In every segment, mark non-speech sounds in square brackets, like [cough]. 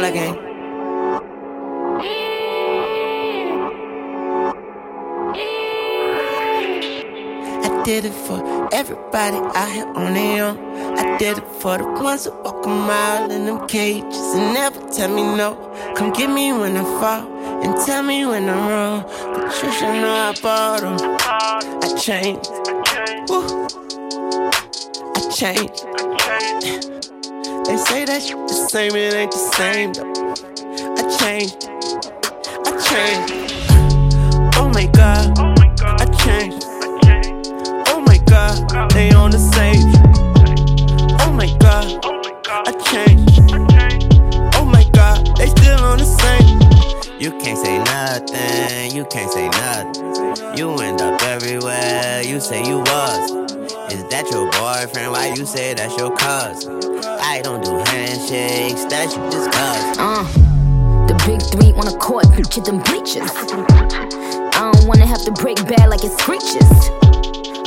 I did it for everybody out here on their own. I did it for the ones who walk a mile in them cages and never tell me no. Come get me when I fall and tell me when I'm wrong. But you should know I bought them. I changed. Woo. I changed. They say that shit the same, it ain't the same though. I changed. I changed. Oh my god. I changed. Oh my god. They on the same. Oh my god. I changed. Oh my god. They still on the same. You can't say nothing, you can't say nothing. You end up everywhere, you say you was. Is that your boyfriend? Why you say that's your cousin? I don't do handshakes, that's you just cuz. Uh, the big three on the court, at them bleachers. I don't wanna have to break bad like it screeches.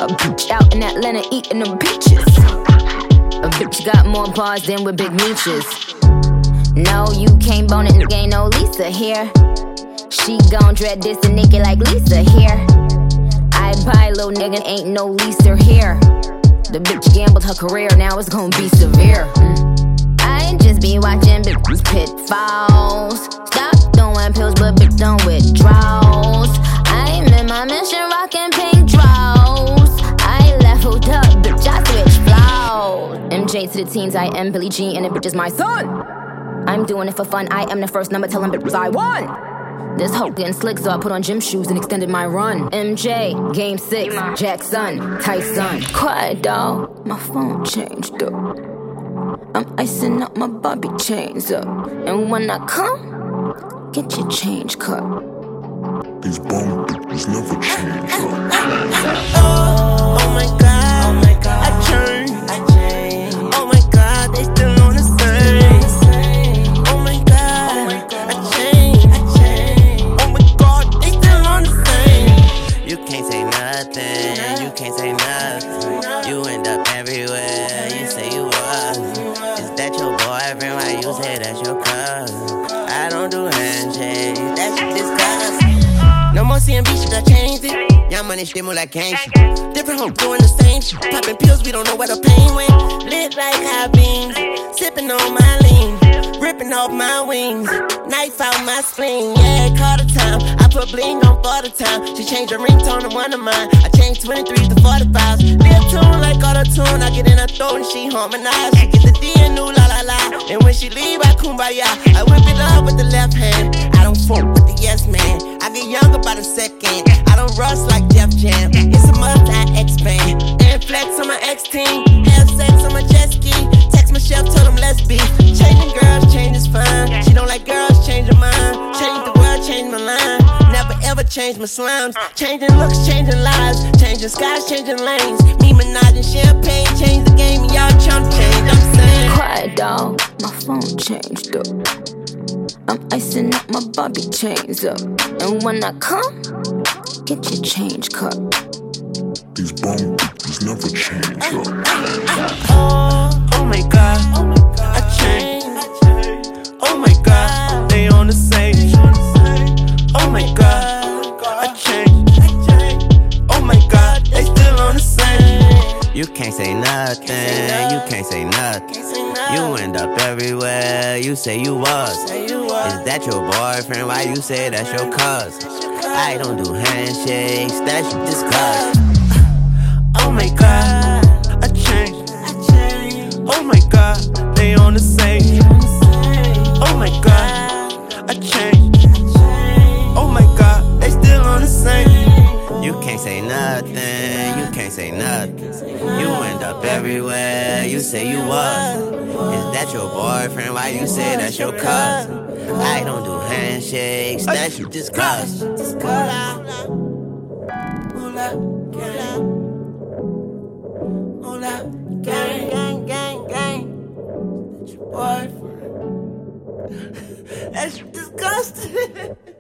A bitch out in Atlanta eating them peaches. A bitch got more bars than with Big Meech is. No, you can't bone it, nigga, ain't no Lisa here. She gon' dread this and naked like Lisa here. I buy little nigga, ain't no Lisa here. The bitch gambled her career, now it's gon' be severe. Watching bitches pitfalls. Stop throwing pills, but bitch don't withdrawals. I'm in my mission, rocking pink draws. I leveled up, bitch, I switch flows. MJ to the teens, I am Billie Jean, and the bitch is my son. I'm doing it for fun. I am the first number telling bitches I won. This hoe getting slick, so I put on gym shoes and extended my run. MJ, game six, Jackson, Tyson. Quiet dog, my phone changed up. I'm icing up my Bobby chains up. And when I come, get your change cut. These bum bitches never change up. Oh, oh my god. Oh my god. I changed. I changed. Oh my god. They still on the same. Oh, oh my god. I changed. I changed. Oh my god. They still on the same. You can't say nothing, you can't say nothing. You end up everywhere, you say you was. Say that's your cousin? I don't do handshakes, that's disgusting. No more CMB shit, I changed it. Y'all money shit more like shit. Different hoes doing the same shit. Popping pills, we don't know where the pain went. Lit like high beams. Sipping on my lean. Ripping off my wings. Knife out my spleen. Yeah, call the time. I put bling on for the time. She changed her ringtone to one of mine. I changed 23s to 45s. Lip tune like auto tune. I get in her throat and she harmonize. She get the D and new la la la. And when she leave, I kumbaya. I whip it up with the left hand. I don't fuck with the yes man. I get younger by the second. I don't rush like Def Jam. It's a must I expand. And flex on my X team. Change my slimes. Changing looks, changing lives. Changing skies, changing lanes. Me, Minaj, and champagne. Change the game, and y'all trying to change. I'm saying. Quiet dog, my phone changed up. I'm icing up my Bobby chains up. And when I come, get your change cut. These bum bitches never change up. Oh, oh my god. I changed. Can't say nothing, you can't say nothing. You end up everywhere, you say you was. Is that your boyfriend? Why you say that's your cousin? I don't do handshakes, that's you disgusting. Oh my god. I changed. Oh my god. They on the same. Can't say nothing. You end up everywhere, you say you was. Is that your boyfriend? Why you say that's your cousin? I don't do handshakes, that's you disgusting. Gang, gang, gang, gang. That's your boyfriend. [laughs] That's disgusting. [laughs]